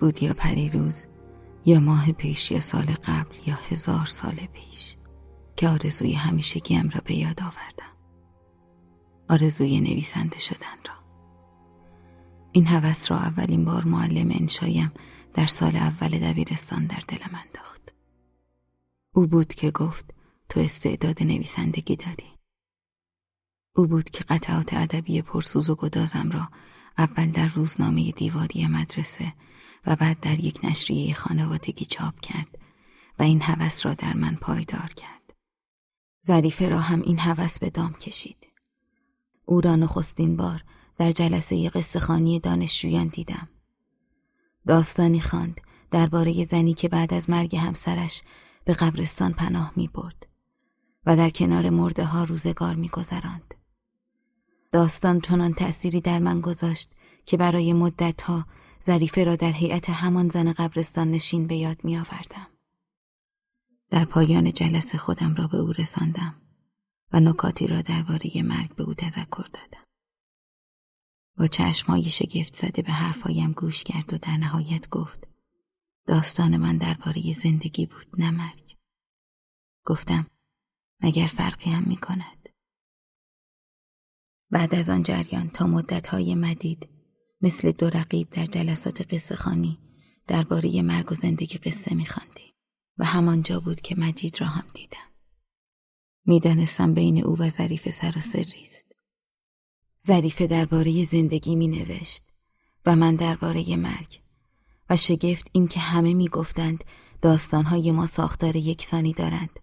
بود یا پریروز یا ماه پیش یا سال قبل یا هزار سال پیش که آرزوی همیشگیم را به یاد آوردم. آرزوی نویسنده شدن را. این هوس را اولین بار معلم انشایم در سال اول دبیرستان در دلم انداخت او بود که گفت تو استعداد نویسندگی داری. او بود که قطعات ادبی پرسوز و گدازم را اول در روزنامه دیواری مدرسه و بعد در یک نشریه خانوادگی چاپ کرد و این هوس را در من پایدار کرد. ظریفه را هم این هوس به دام کشید. او را نخستین بار در جلسه قصه خانی دانشجویان دیدم. داستانی خواند درباره زنی که بعد از مرگ همسرش به قبرستان پناه می برد و در کنار مرده ها روزگار می گذراند. داستان چنان تأثیری در من گذاشت که برای مدتها ظریفه را در هیئت همان زن قبرستان نشین به یاد می آوردم. در پایان جلسه خودم را به او رساندم و نکاتی را درباره مرگ به او تذکر دادم. با چشمایی شگفت زده به حرفایم گوش کرد و در نهایت گفت داستان من درباره زندگی بود نه مرگ. گفتم مگر فرقی هم می کند. بعد از آن جریان تا مدتهای مدید مثل دو رقیب در جلسات قصه خانی درباره مرگ و زندگی قصه میخواندیم و همانجا بود که مجید را هم دیدم. می‌دانستم بین او و ظریف سراسری است. ظریفه درباره زندگی می نوشت و من درباره مرگ و شگفت این که همه می گفتند داستانهای ما ساختار یکسانی دارند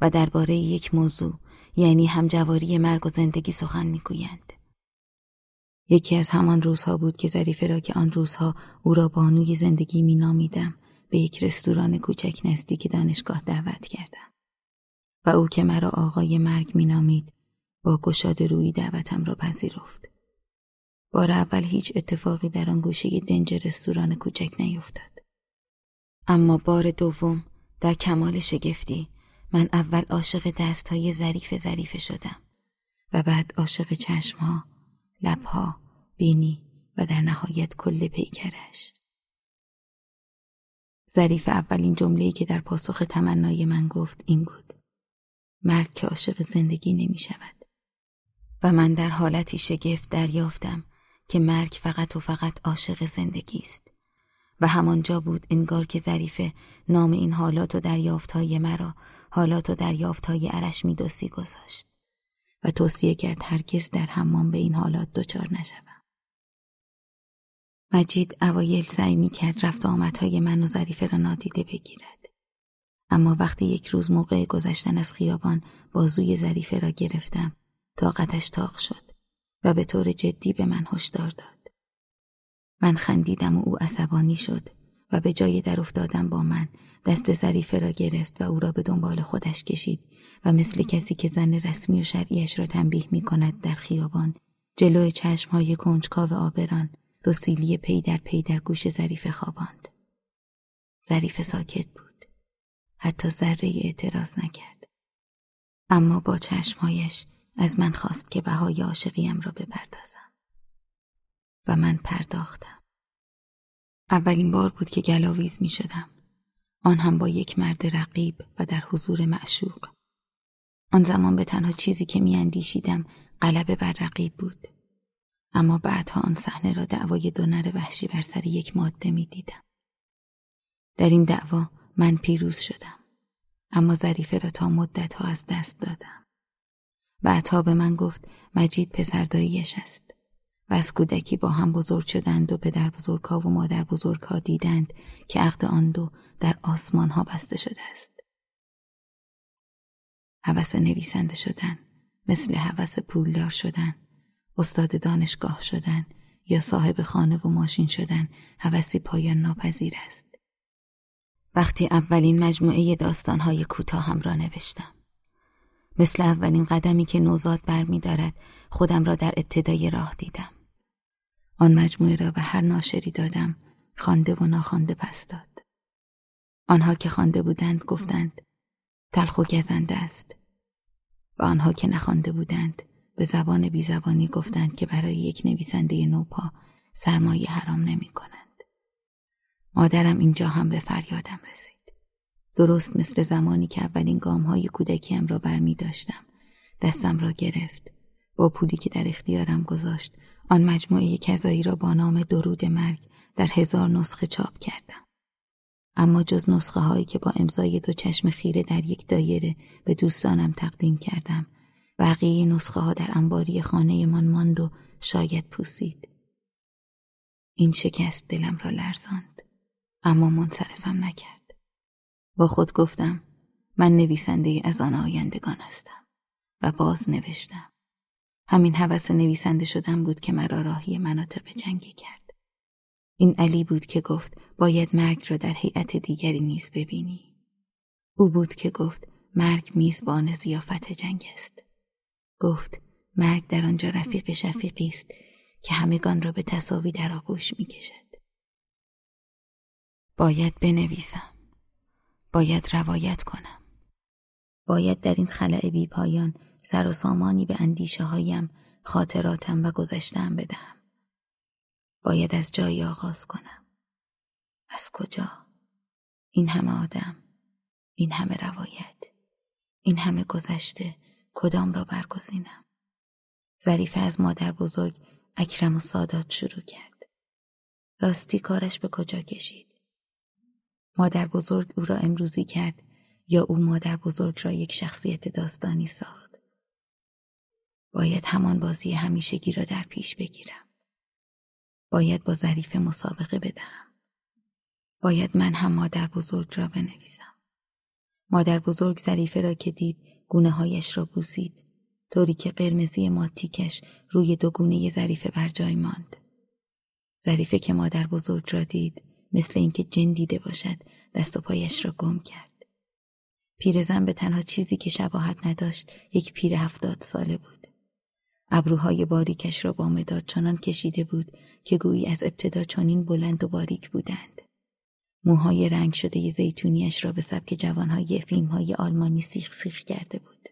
و درباره یک موضوع یعنی همجواری مرگ و زندگی سخن می‌گویند. یکی از همان روزها بود که ظریفه را که آن روزها او را بانوی زندگی مینامیدم به یک رستوران کوچک نزدیک دانشگاه دعوت کردم و او که مرا آقای مرگ مینامید با گشاد روی دعوتم را پذیرفت. بار اول هیچ اتفاقی در آن گوشه دنج رستوران کوچک نیفتاد. اما بار دوم در کمال شگفتی من اول عاشق دستهای ظریف ظریف شدم و بعد عاشق چشمها، لبها، بینی و در نهایت کل پیکرش. ظریف اولین جمله‌ای که در پاسخ تمنای من گفت این بود. مرگ که عاشق زندگی نمی شود. و من در حالتی شگفت دریافتم که مرگ فقط و فقط عاشق زندگی است. و همانجا بود انگار که ظریفه نام این حالات و دریافتهای مرا حالات و دریافتهای عرش میدوسی گذاشت و توصیه کرد هرگز در حمام به این حالات دچار نشوم. مجید اوایل سعی می کرد رفت آمدهای من و ظریفه را نادیده بگیرد. اما وقتی یک روز موقع گذشتن از خیابان بازوی ظریفه را گرفتم طاقتش تاق شد و به طور جدی به من هشدار داد. من خندیدم و او عصبانی شد و به جای در افتادن با من دست ظریفه را گرفت و او را به دنبال خودش کشید و مثل کسی که زن رسمی و شرعیش را تنبیه می کند در خیابان جلو چشمهای کنجکاو آبران دو سیلی پی در پی در گوش ظریف خواباند. ظریف ساکت بود. حتی ذره اعتراض نکرد. اما با چشمهایش از من خواست که بهای عاشقیم را بپردازم. و من پرداختم. اولین بار بود که گلاویز می شدم. آن هم با یک مرد رقیب و در حضور معشوق. آن زمان به تنها چیزی که میاندیشیدم غلبه بر رقیب بود. اما بعدها آن صحنه را دعوای دو نر وحشی بر سر یک ماده می دیدم. در این دعوا من پیروز شدم. اما ظریفه را تا مدت ها از دست دادم. بعدها به من گفت مجید پسرداییش است. و از کودکی با هم بزرگ شدند و پدر بزرگها و مادر بزرگها دیدند که عقد آن دو در آسمان ها بسته شده است. هوس نویسنده شدن مثل هوس پولدار شدن استاد دانشگاه شدن یا صاحب خانه و ماشین شدن هوسی پایان ناپذیر است. وقتی اولین مجموعه داستانهای کوتاه هم را نوشتم. مثل اولین قدمی که نوزاد برمیدارد خودم را در ابتدای راه دیدم. آن مجموعه را به هر ناشری دادم خوانده و ناخوانده پس داد. آنها که خوانده بودند گفتند تلخ و گزنده است و آنها که نخوانده بودند به زبان بیزبانی گفتند که برای یک نویسنده نوپا سرمایه حرام نمی کنند. مادرم اینجا هم به فریادم رسید. درست مثل زمانی که اولین گام های کودکیم را برمی داشتم. دستم را گرفت. با پولی که در اختیارم گذاشت آن مجموعه کذایی را با نام درود مرگ در هزار نسخه چاپ کردم. اما جز نسخه هایی که با امضای دو چشم خیره در یک دایره به دوستانم تقدیم کردم بقیه نسخه ها در انباری خانه من ماند و شاید پوسید. این شکست دلم را لرزاند اما منصرفم نکرد. با خود گفتم من نویسنده از آن آیندگان هستم و باز نوشتم. همین حوث نویسنده شدن بود که مرا راهی مناطق جنگی کرد. این علی بود که گفت باید مرگ را در هیئت دیگری نیز ببینی. او بود که گفت مرگ میزبان زیافت جنگ است. گفت مرگ در آنجا رفیق شفیقی است که همگان را به تصاوی در آغوش می کشد. باید بنویسم. باید روایت کنم. باید در این خلع بی پایان سر و سامانی به اندیشه هایم خاطراتم و گذشتم بدهم. باید از جایی آغاز کنم. از کجا؟ این همه آدم، این همه روایت، این همه گذشته کدام را برگزینم؟ ظریفه از مادر بزرگ اکرم و سادات شروع کرد. راستی کارش به کجا کشید؟ مادر بزرگ او را امروزی کرد یا او مادر بزرگ را یک شخصیت داستانی ساخت. باید همان بازی همیشگی را در پیش بگیرم. باید با ظریف مسابقه بدهم. باید من هم مادر بزرگ را بنویسم. مادر بزرگ ظریفه را که دید گونه هایش را بوسید طوری که قرمزی ماتیکش روی دو گونه ظریفه بر جای ماند. ظریفه که مادر بزرگ را دید مثل اینکه جن دیده باشد دست و پایش را گم کرد. پیرزن به تنها چیزی که شباهت نداشت یک پیر هفتاد ساله بود. ابروهای باریکش را با مداد چنان کشیده بود که گویی از ابتدا چنین بلند و باریک بودند. موهای رنگ شده زیتونیش را به سبک جوانهای فیلمهای آلمانی سیخ سیخ کرده بود.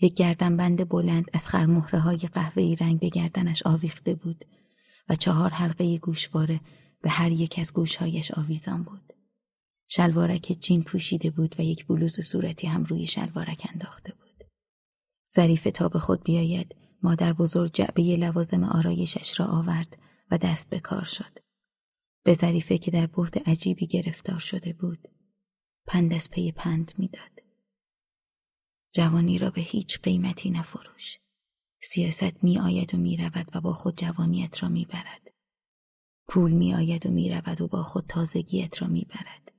یک گردنبند بلند از خرمهره های قهوه‌ای رنگ به گردنش آویخته بود و چهار حلقه گوشواره به هر یک از گوشهایش آویزان بود. شلوارک جین پوشیده بود و یک بلوز صورتی هم روی شلوارک انداخته بود. ظریف تا به خود بیاید مادر بزرگ جعبه لوازم آرایشش را آورد و دست به کار شد. به ظریفه که در بحت عجیبی گرفتار شده بود پند از پی پند می‌داد. جوانی را به هیچ قیمتی نفروش. سیاست می آید و می رود و با خود جوانیت را می برد. پول می آید و می رود و با خود تازگیت را می برد.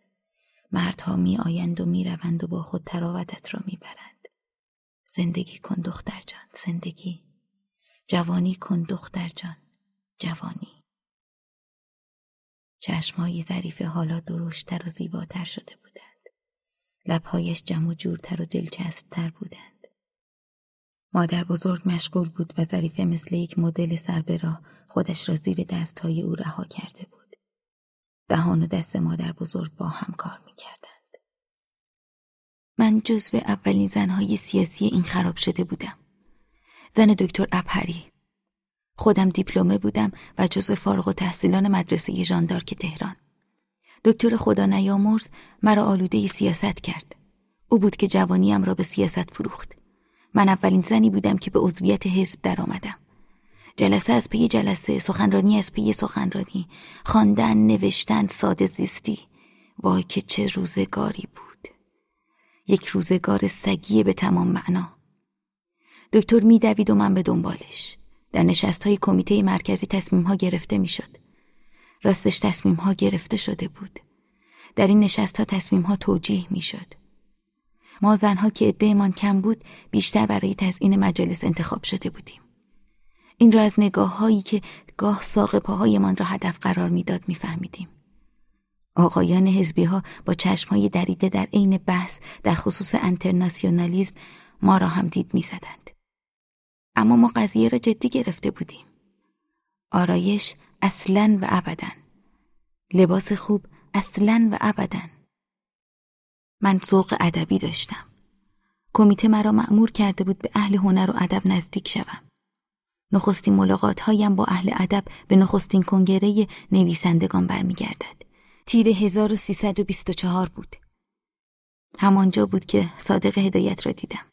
مردها می آیند و می روند و با خود تراوتت را می برند. زندگی کن دختر جان زندگی. جوانی کن دختر جان جوانی. چشمهای ظریف حالا درشتر و زیباتر شده بودند. لبهایش جمع و جورتر و دلچسبتر بودند. مادر بزرگ مشغول بود و ظریفه مثل یک مدل سربراه خودش را زیر دستهای او رها کرده بود. دهان و دست مادر بزرگ با هم کار می کردند. من جزو اولین زنهای سیاسی این خراب شده بودم. زن دکتر ابهری. خودم دیپلمه بودم و جزو فارغ و تحصیلان مدرسه ژاندارک تهران. دکتر خدا نیامرز مرا آلوده سیاست کرد. او بود که جوانیم را به سیاست فروخت. من اولین زنی بودم که به عضویت حزب درآمدم. جلسه از پی جلسه، سخنرانی از پی سخنرانی، خواندن، نوشتن، ساده زیستی. وای که چه روزگاری بود. یک روزگار سگیه به تمام معنا. دکتر میدوید و من به دنبالش. در نشست های کمیته مرکزی تصمیم ها گرفته می‌شد. راستش تصمیم ها گرفته شده بود. در این نشست ها تصمیم ها توجیه می شد. ما زنها که عدهمان کم بود بیشتر برای تزیین مجالس انتخاب شده بودیم. این را از نگاه هایی که گاه ساق پاهایمان را هدف قرار می‌داد میفهمیدیم. آقایان حزبی ها با چشم های دریده در عین بحث در خصوص انترناسیونالیزم ما را هم دید می‌زدند. اما ما قضیه را جدی گرفته بودیم. آرایش اصلا و ابدا لباس خوب اصلا و ابدا من ذوق ادبی داشتم کمیته مرا مأمور کرده بود به اهل هنر و ادب نزدیک شوم نخستین ملاقات هایم با اهل ادب به نخستین کنگره نویسندگان برمیگردد تیر 1324 بود. همانجا بود که صادق هدایت را دیدم.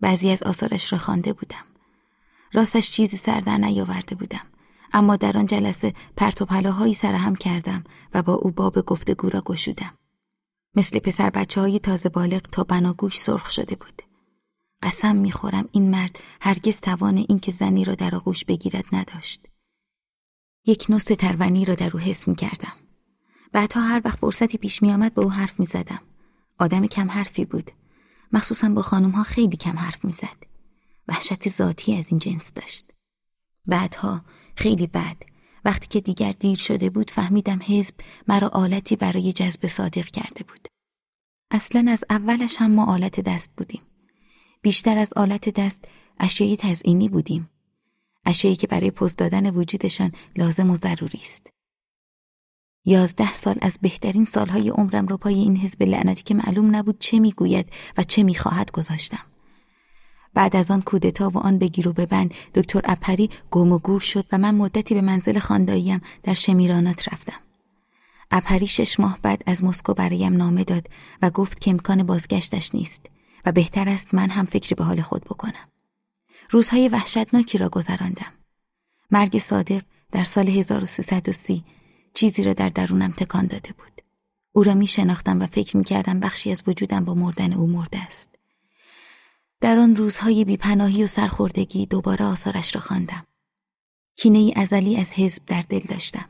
بعضی از آثارش را خوانده بودم. راستش چیزی سر در نیاورده بودم. اما در آن جلسه پرت و پلاهایی سرهم کردم و با او باب گفتگو را گشودم. مثل پسر بچه های تازه بالغ تا بناگوش سرخ شده بود. قسم می‌خورم این مرد هرگز توان اینکه زنی را در آغوش بگیرد نداشت. یک نص ترونی را در او حس کردم. بعدها هر وقت فرصتی پیش می آمد به او حرف می زدم. آدم کم حرفی بود. مخصوصا با خانم ها خیلی کم حرف می زد. وحشت ذاتی از این جنس داشت. بعدها خیلی بعد وقتی که دیگر دیر شده بود فهمیدم حزب مرا آلتی برای جذب صادق کرده بود. اصلا از اولش هم ما آلت دست بودیم. بیشتر از آلت دست اشیای تزئینی بودیم. اشیایی که برای پوز دادن وجودشان لازم و ضروری است. یازده سال از بهترین سالهای عمرم را پای این حزب لعنتی که معلوم نبود چه می‌گوید و چه می‌خواهد گذاشتم. بعد از آن کودتا و آن بگیر و ببند دکتر اپری گم و گور شد و من مدتی به منزل خانداییم در شمیرانات رفتم. اپری شش ماه بعد از مسکو برایم نامه داد و گفت که امکان بازگشتش نیست و بهتر است من هم فکر به حال خود بکنم. روزهای وحشتناکی را گذراندم. مرگ صادق در سال 1330 چیزی را در درونم تکان داده بود. او را می شناختم و فکر می کردم بخشی از وجودم با مردن او مرده است. در آن روزهای بیپناهی و سرخوردگی دوباره آثارش را خواندم. کینه ای ازلی از حزب در دل داشتم.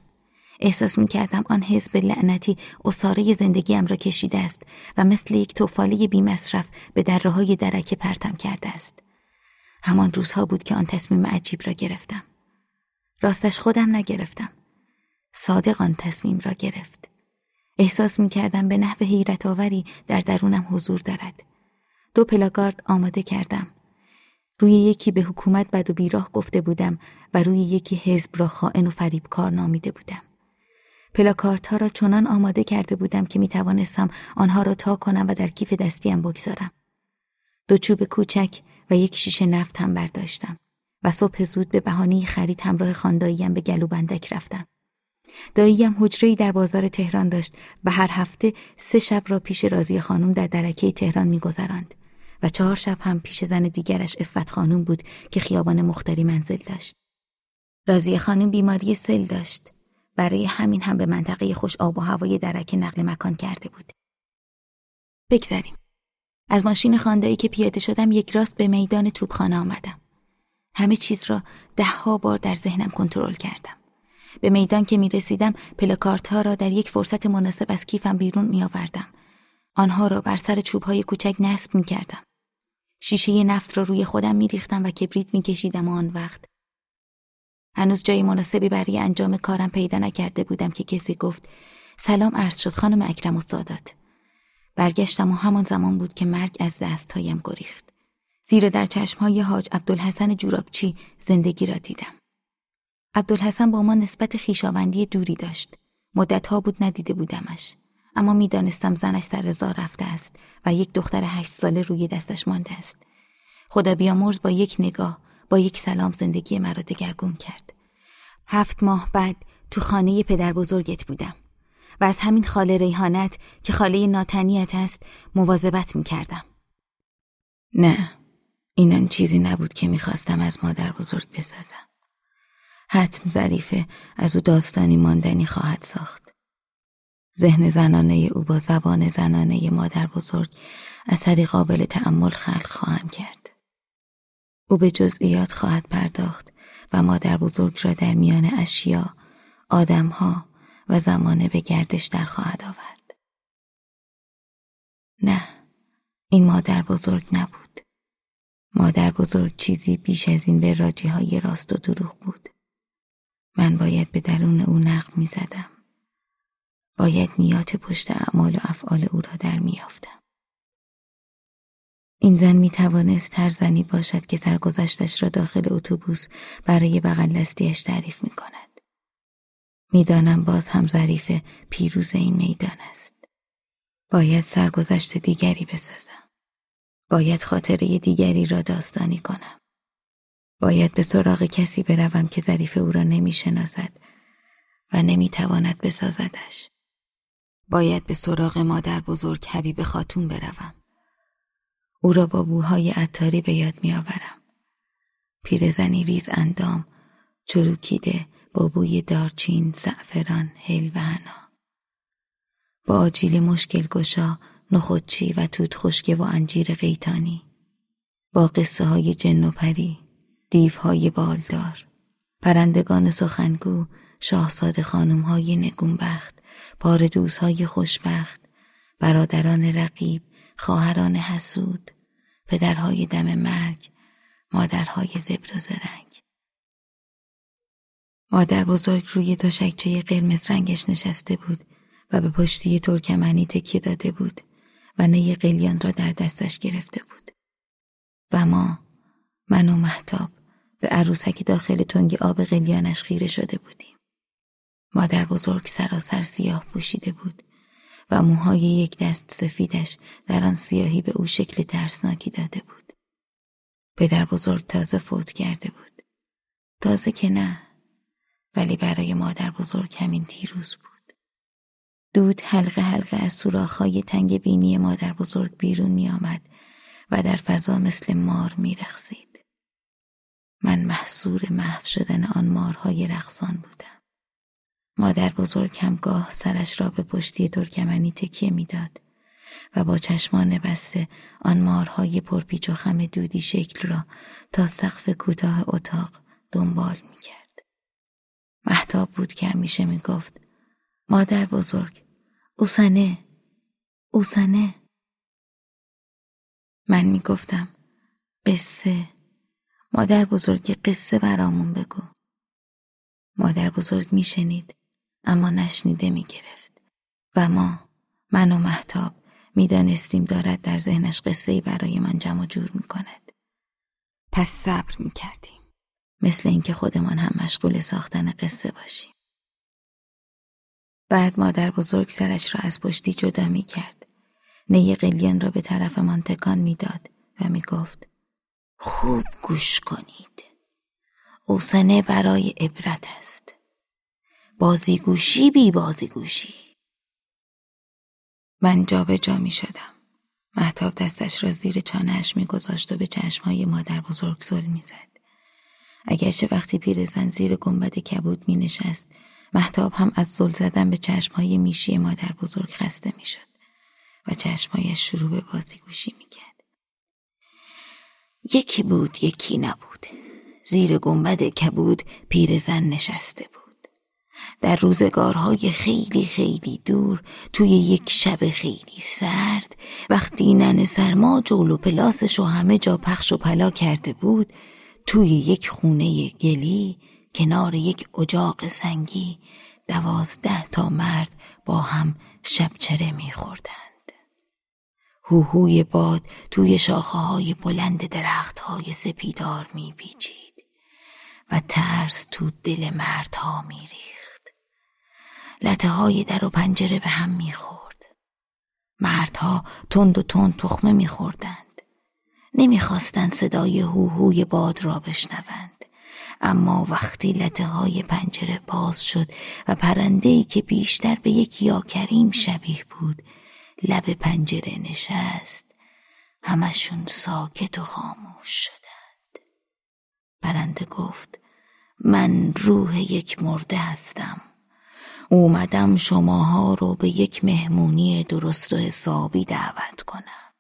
احساس می کردم آن حزب لعنتی اصاره زندگیم را کشیده است و مثل یک توفاله بی مصرف به دره های درکه پرتم کرده است. همان روزها بود که آن تصمیم عجیب را گرفتم. راستش خودم نگرفتم. صادق آن تصمیم را گرفت. احساس می کردم به نحو حیرت آوری در درونم حضور دارد. دو پلاکارد آماده کردم. روی یکی به حکومت بد و بیراه گفته بودم و روی یکی حزب را خائن و فریبکار نامیده بودم. پلاکارت ها را چنان آماده کرده بودم که می توانستم آنها را تا کنم و در کیف دستیم بگذارم. دو چوب کوچک و یک شیشه نفت هم برداشتم و صبح زود به بهانه خرید همراه خانداییم به گلوبندک رفتم. داییم حجره‌ای در بازار تهران داشت و هر هفته سه شب را پیش رازی خانم در درکه تهران میگذراند و چهار شب هم پیش زن دیگرش افت خانم بود که خیابان مختاری منزل داشت. رازی خانم بیماری سل داشت. برای همین هم به منطقه خوش آب و هوای درکه نقل مکان کرده بود. بگذریم. از ماشین خاندایی که پیاده شدم یک راست به میدان توپخانه آمدم. همه چیز را دهها بار در ذهنم کنترل کردم. به میدان که می رسیدم پلکارت ها را در یک فرصت مناسب از کیفم بیرون می آوردم. آنها را بر سر چوب های کوچک نصب می کردم. شیشه نفت را روی خودم می ریختم و کبریت می کشیدم آن وقت. هنوز جای مناسبی برای انجام کارم پیدا نکرده بودم که کسی گفت سلام عرض شد خانم اکرم و سادات. برگشتم و همان زمان بود که مرگ از دستهایم گریخت. زیرا در چشمهای حاج عبدالحسن جورابچی زندگی را دیدم. عبدالحسن با ما نسبت خیشاوندی دوری داشت. مدتها بود ندیده بودمش. اما می‌دانستم زنش سر رضا رفته است و یک دختر هشت ساله روی دستش مانده است. خدا بیامرز با یک نگاه با یک سلام زندگی مرا دگرگون کرد. هفت ماه بعد تو خانه پدر بزرگت بودم و از همین خاله ریحانت که خاله ناتنیت است مواظبت می کردم. نه اینان چیزی نبود که می‌خواستم از مادر بزرگ بسازم. حتم ظریفه از او داستانی ماندنی خواهد ساخت. ذهن زنانه او با زبان زنانه مادر بزرگ اثری قابل تعمل خلق خواهند کرد. او به جزئیات خواهد پرداخت و مادر بزرگ را در میان اشیا، آدمها و زمانه به گردش در خواهد آورد. نه، این مادر بزرگ نبود. مادر بزرگ چیزی بیش از این به راجی های راست و دروغ بود. من باید به درون او نقم می زدم. باید نیات پشت اعمال و افعال او را در می آفتم. این زن می توانست هر زنی باشد که سرگذشتش را داخل اتوبوس برای بغل دستیش تعریف می کند. می‌دانم باز هم ظریف پیروز این میدان است. باید سرگذشت دیگری بسازم. باید خاطره دیگری را داستانی کنم. باید به سراغ کسی بروم که ظریف او را نمی شناسد و نمی تواند بسازدش. باید به سراغ مادر بزرگ حبیب خاتون بروم. او را با بوهای عطاری به یاد میآورم. پیرزنی ریز اندام، چروکیده با بوی دارچین، زعفران، هل و هنا. با آجیل مشکل گشا، نخودچی و توت خشکه و انجیر قیتانی. با قصه های جن و پری، دیوهای بالدار، پرندگان سخنگو، شاهزاده خانم های نگونبخت، پار دوزهای خوشبخت، برادران رقیب، خواهران حسود، پدرهای دم مرگ، مادرهای زبر و زرنگ. مادر بزرگ روی شکچه قرمز رنگش نشسته بود و به پشتی ترکمنی تکیه داده بود و نی قلیان را در دستش گرفته بود. و ما، من و محتاب، به عروسکی داخل تنگ آب قلیانش خیره شده بودیم. مادر بزرگ سراسر سیاه پوشیده بود و موهای یک دست سفیدش در آن سیاهی به او شکل ترسناکی داده بود. پدر بزرگ تازه فوت کرده بود. تازه که نه ولی برای مادر بزرگ همین تیروز بود. دود حلقه حلقه از سوراخهای تنگ بینی مادر بزرگ بیرون می آمد و در فضا مثل مار می رخصید. من محصور محو شدن آن مارهای رقصان بودم. مادر بزرگ همگاه سرش را به پشتی ترکمنی تکیه می‌داد و با چشمان بسته آن مارهای پرپیچ و خم دودی شکل را تا سقف کوتاه اتاق دنبال می کرد. محتاب بود که همیشه می گفت مادر بزرگ اوسنه اوسنه. من می گفتم قصه مادر بزرگ قصه برامون بگو. مادر بزرگ می شنید اما نشنیده می گرفت و ما من و محتاب می‌دانستیم دارد در ذهنش قصه برای من جمع جور می کند. پس صبر می کردیم. مثل اینکه خودمان هم مشغول ساختن قصه باشیم. بعد مادر بزرگ سرش را از پشتی جدا می کرد. نی قلیان را به طرف من تکان می‌داد و می گفت خوب گوش کنید. اوسنه برای عبرت است. بازیگوشی بی بازیگوشی من جا به جا می شدم. محتاب دستش را زیر چانهش می گذاشت و به چشمهای مادر بزرگ زل می زد. اگرچه وقتی پیرزن زیر گنبد کبود می نشست محتاب هم از زل زدن به چشمهای میشی مادر بزرگ خسته می شد و چشمهایش شروع به بازیگوشی می کرد. یکی بود یکی نبود. زیر گنبد کبود پیرزن نشسته بود. در روزگارهای خیلی خیلی دور توی یک شب خیلی سرد وقتی نن سرما جولو پلاسش و همه جا پخش و پلا کرده بود توی یک خونه گلی کنار یک اجاق سنگی دوازده تا مرد با هم شبچره میخوردند. هوهوی باد توی شاخه های بلند درخت های سپیدار میپیچید و ترس تو دل مردها میریخت. لطه های در و پنجره به هم می‌خورد. مردها تند و تند تخمه میخوردند. نمی‌خواستند صدای هوهوی باد را بشنوند. اما وقتی لطه های پنجره باز شد و پرندهی که بیشتر به یک یاکریم شبیه بود لب پنجره نشست همشون ساکت و خاموش شدند. پرنده گفت من روح یک مرده هستم. اومدم شماها رو به یک مهمونی درست و حسابی دعوت کنم.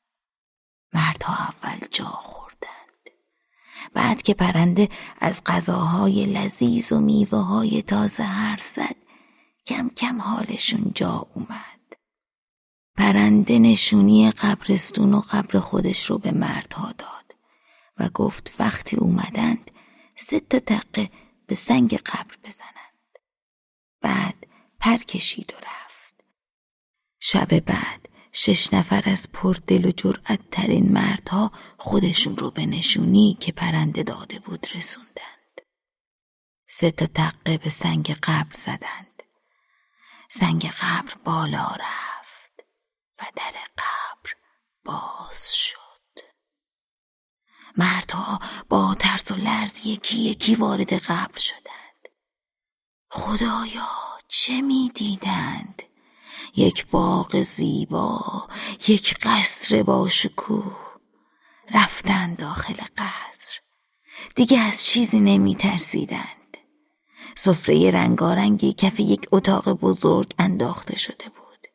مردها اول جا خوردند. بعد که پرنده از غذاهای لذیذ و میوه های تازه هر زد کم کم حالشون جا اومد. پرنده نشونی قبرستون و قبر خودش رو به مردها داد و گفت وقتی اومدند سه تا تقه به سنگ قبر بزنند. بعد پر کشید و رفت. شب بعد شش نفر از پردل و جرأت ترین مردها خودشون رو به نشونی که پرنده داده بود رسوندند. سه تا تقه به سنگ قبر زدند. سنگ قبر بالا رفت و در قبر باز شد. مردها با ترس و لرز یکی یکی وارد قبر شدند. خدایا! چه می دیدند؟ یک باغ زیبا یک قصر با شکوه. رفتن داخل قصر. دیگه از چیزی نمی ترسیدند سفره رنگارنگی کف یک اتاق بزرگ انداخته شده بود.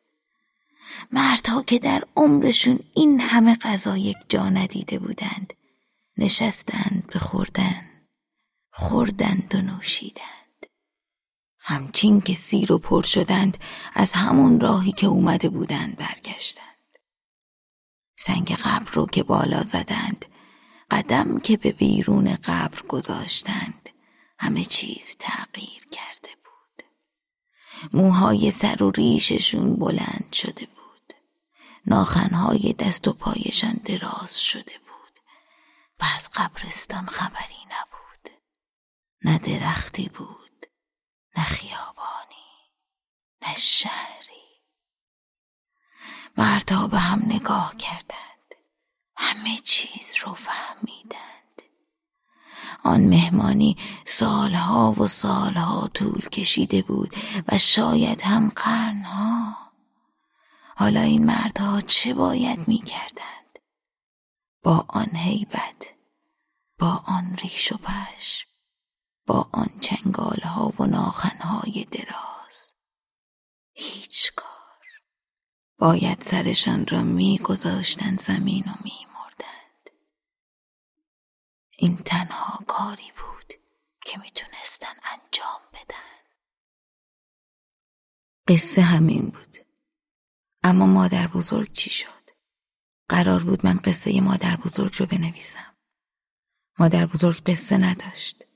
مردها که در عمرشون این همه غذا یک جا ندیده بودند نشستند به خوردن خوردند و نوشیدند. همچین که سیر و پر شدند از همون راهی که اومده بودند برگشتند. سنگ قبر رو که بالا زدند قدم که به بیرون قبر گذاشتند همه چیز تغییر کرده بود. موهای سر و ریششون بلند شده بود. ناخنهای دست و پایشان دراز شده بود. و از قبرستان خبری نبود. نه درختی بود. نه خیابانی نه شهری. مردها به هم نگاه کردند. همه چیز رو فهمیدند. آن مهمانی سالها و سالها طول کشیده بود و شاید هم قرنها. حالا این مردها چه باید می کردند؟ با آن هیبت با آن ریش و پشم. با آن چنگالها و ناخنهای دراز هیچگاه باید سرشان را می گذاشتن زمین و می مردند. این تنها کاری بود که می‌تونستن انجام بدن. قصه همین بود. اما مادر بزرگ چی شد؟ قرار بود من قصه مادر بزرگ رو بنویسم. مادر بزرگ قصه نداشت.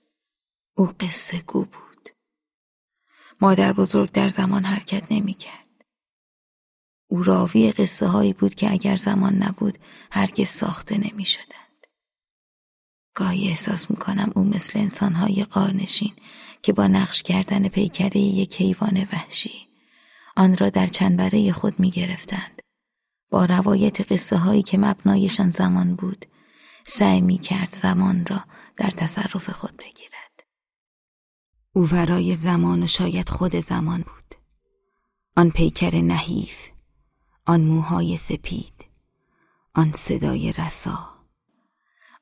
او قصه گو بود. مادر بزرگ در زمان حرکت نمی‌کرد. او راوی قصه هایی بود که اگر زمان نبود هرگز ساخته نمی شدند. گاهی احساس می کنم او مثل انسانهای قارنشین که با نقش کردن پیکره یک حیوان وحشی آن را در چنبره خود می گرفتند. با روایت قصه هایی که مبنایشان زمان بود سعی می کرد زمان را در تصرف خود بگیرد. او ورای زمان و شاید خود زمان بود. آن پیکر نحیف آن موهای سپید آن صدای رسا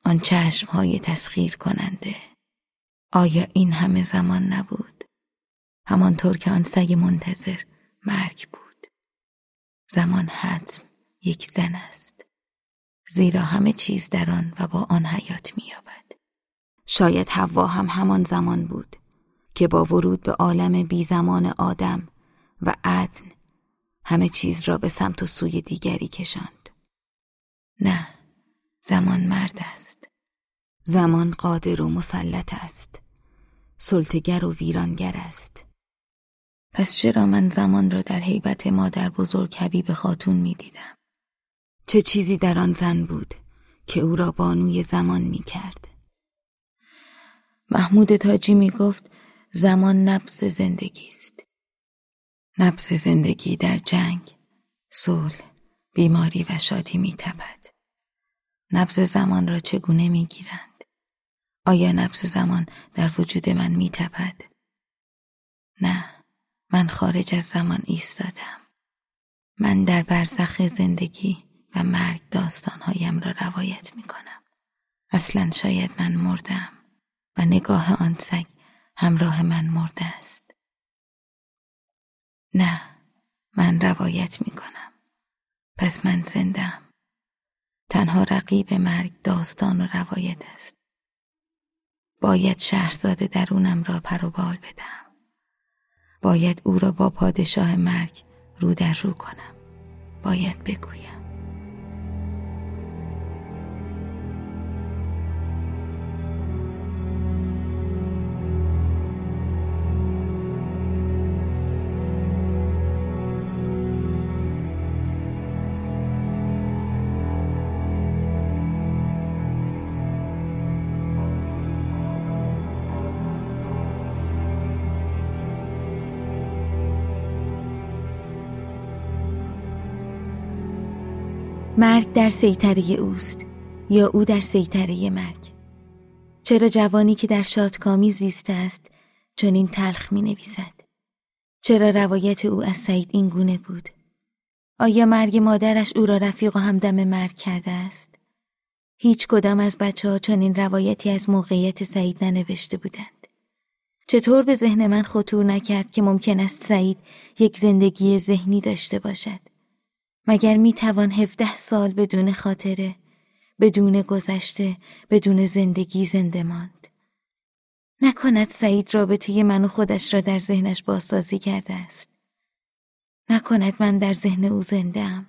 آن چشمهای تسخیر کننده. آیا این همه زمان نبود؟ همانطور که آن سگ منتظر مرگ بود. زمان حتم یک زن است. زیرا همه چیز در آن و با آن حیات مییابد. شاید حوا هم همان زمان بود. که با ورود به عالم بی زمان آدم و عدن همه چیز را به سمت و سوی دیگری کشاند. نه، زمان مرد است. زمان قادر و مسلط است. سلطگر و ویرانگر است. پس چرا من زمان را در حیبت مادر بزرگ حبیب خاتون می دیدم؟ چه چیزی در آن زن بود که او را بانوی زمان می کرد؟ محمود تاجی می گفت زمان نبز زندگی است. نبز زندگی در جنگ، صلح، بیماری و شادی میتپد. نبز زمان را چگونه می‌گیرند؟ آیا نبز زمان در وجود من میتپد؟ نه، من خارج از زمان ایستادم. من در برزخ زندگی و مرگ داستانهایم را روایت می کنم. اصلا شاید من مردم و نگاه آن سگ همراه من مرده است. نه من روایت می کنم پس من زندم تنها رقیب مرگ داستان و روایت است. باید شهرزاد درونم را پروبال بدم باید او را با پادشاه مرگ رو در رو کنم. باید بگویم. مرگ در سیطره اوست یا او در سیطره مرگ چرا جوانی که در شادکامی زیسته است چون این تلخ می نویسد چرا روایت او از سعید این گونه بود؟ آیا مرگ مادرش او را رفیق و همدم مرگ کرده است؟ هیچ کدام از بچه ها چنین روایتی از موقعیت سعید ننوشته بودند. چطور به ذهن من خطور نکرد که ممکن است سعید یک زندگی ذهنی داشته باشد؟ مگر می توان هفده سال بدون خاطره، بدون گذشته، بدون زندگی زنده ماند؟ نکند سعید رابطه من و خودش را در ذهنش بازسازی کرده است. نکند من در ذهن او زنده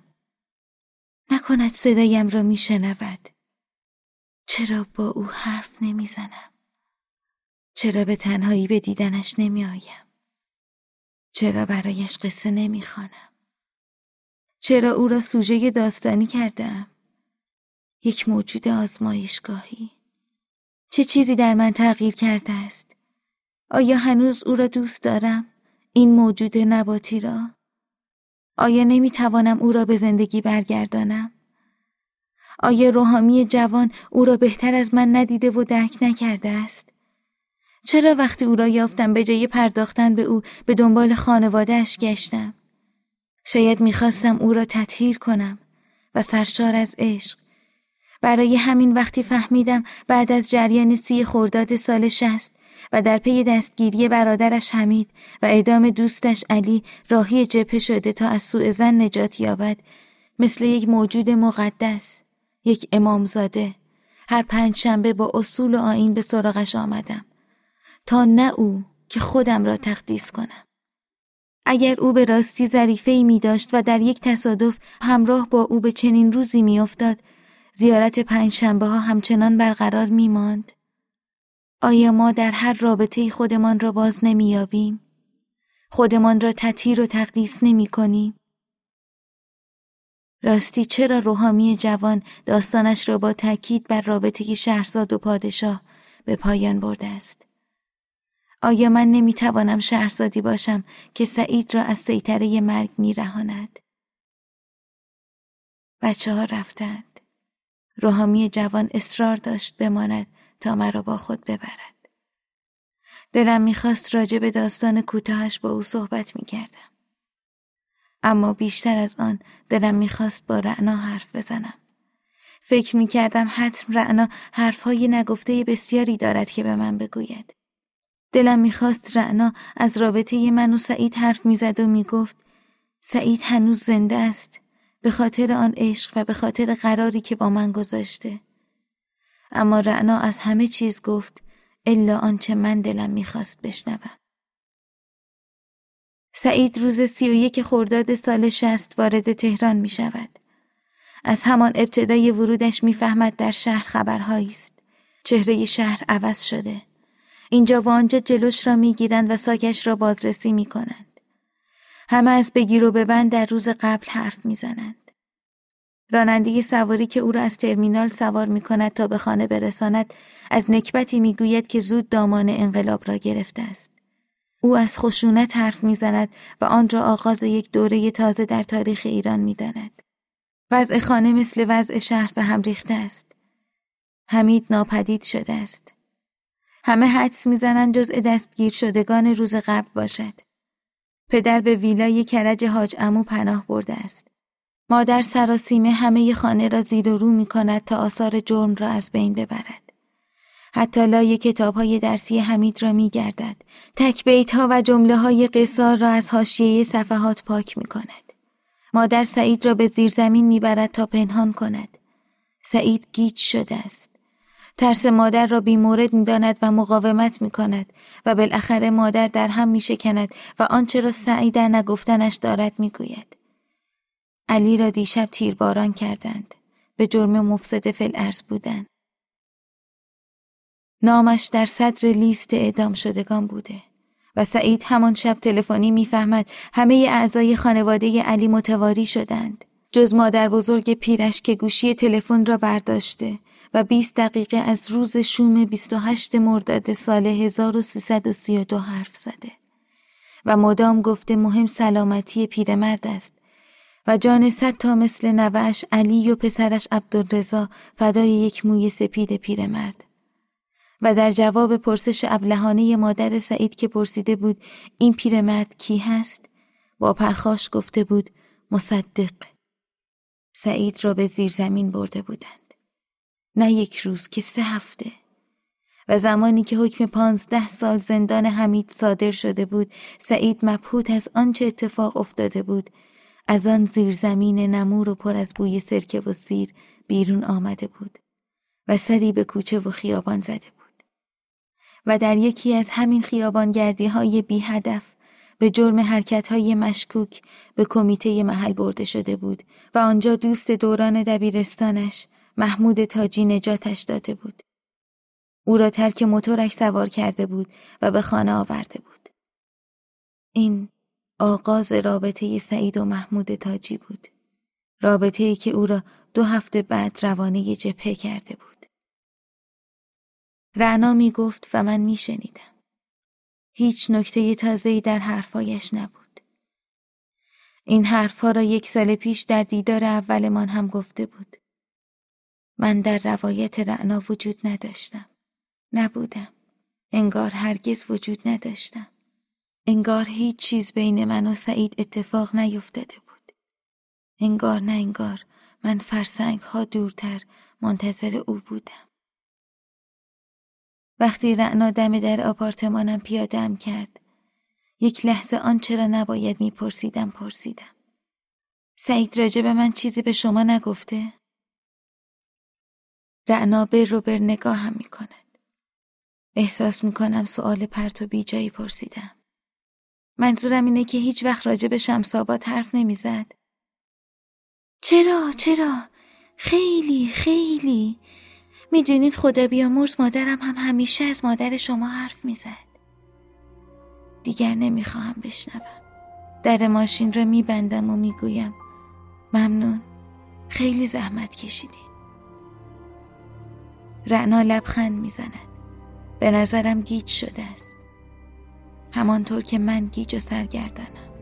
نکند صدایم را میشنود. چرا با او حرف نمی‌زنم؟ چرا به تنهایی به دیدنش نمیآیم؟ چرا برایش قصه نمی‌خوانم؟ چرا او را سوژه داستانی کردم؟ یک موجود آزمایشگاهی چه چیزی در من تغییر کرده است؟ آیا هنوز او را دوست دارم؟ این موجود نباتی را؟ آیا نمی توانم او را به زندگی برگردانم؟ آیا روحامی جوان او را بهتر از من ندیده و درک نکرده است؟ چرا وقتی او را یافتم به جای پرداختن به او به دنبال خانوادهش گشتم؟ شاید می‌خواستم او را تطهیر کنم و سرشار از عشق. برای همین وقتی فهمیدم بعد از جریان سی خورداد سال شست و در پی دستگیری برادرش حمید و اعدام دوستش علی راهی جبهه شده تا از سوء زن نجات یابد مثل یک موجود مقدس یک امامزاده هر پنج شنبه با اصول و آین به سراغش آمدم تا نه او که خودم را تقدیس کنم. اگر او به راستی ظریفه ای می داشت و در یک تصادف همراه با او به چنین روزی می افتاد زیارت پنج شنبه ها همچنان برقرار می ماند؟ آیا ما در هر رابطه خودمان را باز نمیابیم؟ خودمان را تطهیر و تقدیس نمی کنیم؟ راستی چرا روحامی جوان داستانش را با تاکید بر رابطه شهرزاد و پادشاه به پایان برده است؟ آیا من نمی‌توانم شهرزادی باشم که سعید را از سیطره مرگ میرهاند؟ بچه ها رفتند. روحامی جوان اصرار داشت بماند تا مرا با خود ببرد. دلم می‌خواست راجع به داستان کوتاهش با او صحبت می‌کردم. اما بیشتر از آن دلم می‌خواست با رعنا حرف بزنم. فکر می‌کردم حتم رعنا حرفهای نگفته بسیاری دارد که به من بگوید. دلم می‌خواست رعنا از رابطه من و سعید حرف می‌زد و می‌گفت سعید هنوز زنده است به خاطر آن عشق و به خاطر قراری که با من گذاشته. اما رعنا از همه چیز گفت الا آنچه من دلم می‌خواست بشنوم. سعید روز سی و یک خرداد سال شست وارد تهران می شود. از همان ابتدای ورودش می‌فهمد در شهر خبرهایی است. چهره شهر عوض شده. اینجا و آنجا جلوش را می‌گیرند و ساکش را بازرسی می کنند. همه از بگیر و ببند در روز قبل حرف می‌زنند. راننده سواری که او را از ترمینال سوار می کند تا به خانه برساند از نکبتی می گوید که زود دامان انقلاب را گرفته است. او از خشونت حرف می‌زند و آن را آغاز یک دوره تازه در تاریخ ایران می داند. وضع خانه مثل وضع شهر به هم ریخته است. حمید ناپدید شده است. همه حدس می‌زنند جزء دستگیر شدگان روز قبل باشد. پدر به ویلای کرج حاج امو پناه برده است. مادر سراسیمه همه خانه را زیر و رو می کند تا آثار جرم را از بین ببرد. حتی لای کتاب های درسی حمید را می گردد. تک ها و جمله های قصار را از حاشیه صفحات پاک می کند. مادر سعید را به زیر زمین می برد تا پنهان کند. سعید گیج شده است. ترس مادر را بیمورد می داند و مقاومت می کند و بالاخره مادر در هم می شکند و آنچه را سعی در نگفتنش دارد می گوید. علی را دیشب تیرباران کردند. به جرم مفسد فل ارز بودن. نامش در صدر لیست اعدام شدگان بوده و سعید همان شب تلفنی می‌فهمد همه اعضای خانواده علی متواری شدند. جز مادر بزرگ پیرش که گوشی تلفن را برداشته و 20 دقیقه از روز شوم 28 مرداد سال 1332 حرف زده. و مدام گفته مهم سلامتی پیرمرد است و جان صد تا مثل نوش علی و پسرش عبدالرزا فدای یک موی سپید پیرمرد. و در جواب پرسش ابلهانه مادر سعید که پرسیده بود این پیرمرد کی هست؟ با پرخاش گفته بود مصدق. سعید را به زیر زمین برده بودند. نه یک روز که سه هفته. و زمانی که حکم پانزده سال زندان حمید صادر شده بود سعید مبهوت از آنچه اتفاق افتاده بود از آن زیرزمین نمور و پر از بوی سرکه و سیر بیرون آمده بود و سری به کوچه و خیابان زده بود. و در یکی از همین خیابانگردی های بی هدف به جرم حرکت های مشکوک به کمیته محل برده شده بود و آنجا دوست دوران دبیرستانش محمود تاجی نجاتش داده بود. او را ترک موتورش سوار کرده بود و به خانه آورده بود. این آغاز رابطه سعید و محمود تاجی بود. رابطه ای که او را دو هفته بعد روانه جبهه کرده بود. رعنا می گفت و من می شنیدم. هیچ نکته تازه‌ای در حرفایش نبود. این حرفها را یک سال پیش در دیدار اولمان هم گفته بود. من در روایت رعنا وجود نداشتم. نبودم. انگار هرگز وجود نداشتم. انگار هیچ چیز بین من و سعید اتفاق نیفتاده بود. انگار نه انگار من فرسنگ ها دورتر منتظر او بودم. وقتی رعنا دم در آپارتمانم پیادم کرد یک لحظه آن چرا نباید میپرسیدم پرسیدم سعید راجع به من چیزی به شما نگفته؟ رعنا بر رو بر نگاه هم می کند. احساس می کنم سؤال پرت و بی جایی پرسیدم. منظورم اینه که هیچ وقت راجع به شمسابات حرف نمی‌زد. چرا چرا؟ خیلی خیلی. می‌دونید خدا بیامرز مادرم هم همیشه از مادر شما حرف می‌زد. دیگر نمی‌خواهم بشنوم. در ماشین را میبندم و می‌گویم. ممنون. خیلی زحمت کشیدی. رعنا لبخند می‌زند. به نظرم گیج شده است. همانطور که من گیج و سرگردانم.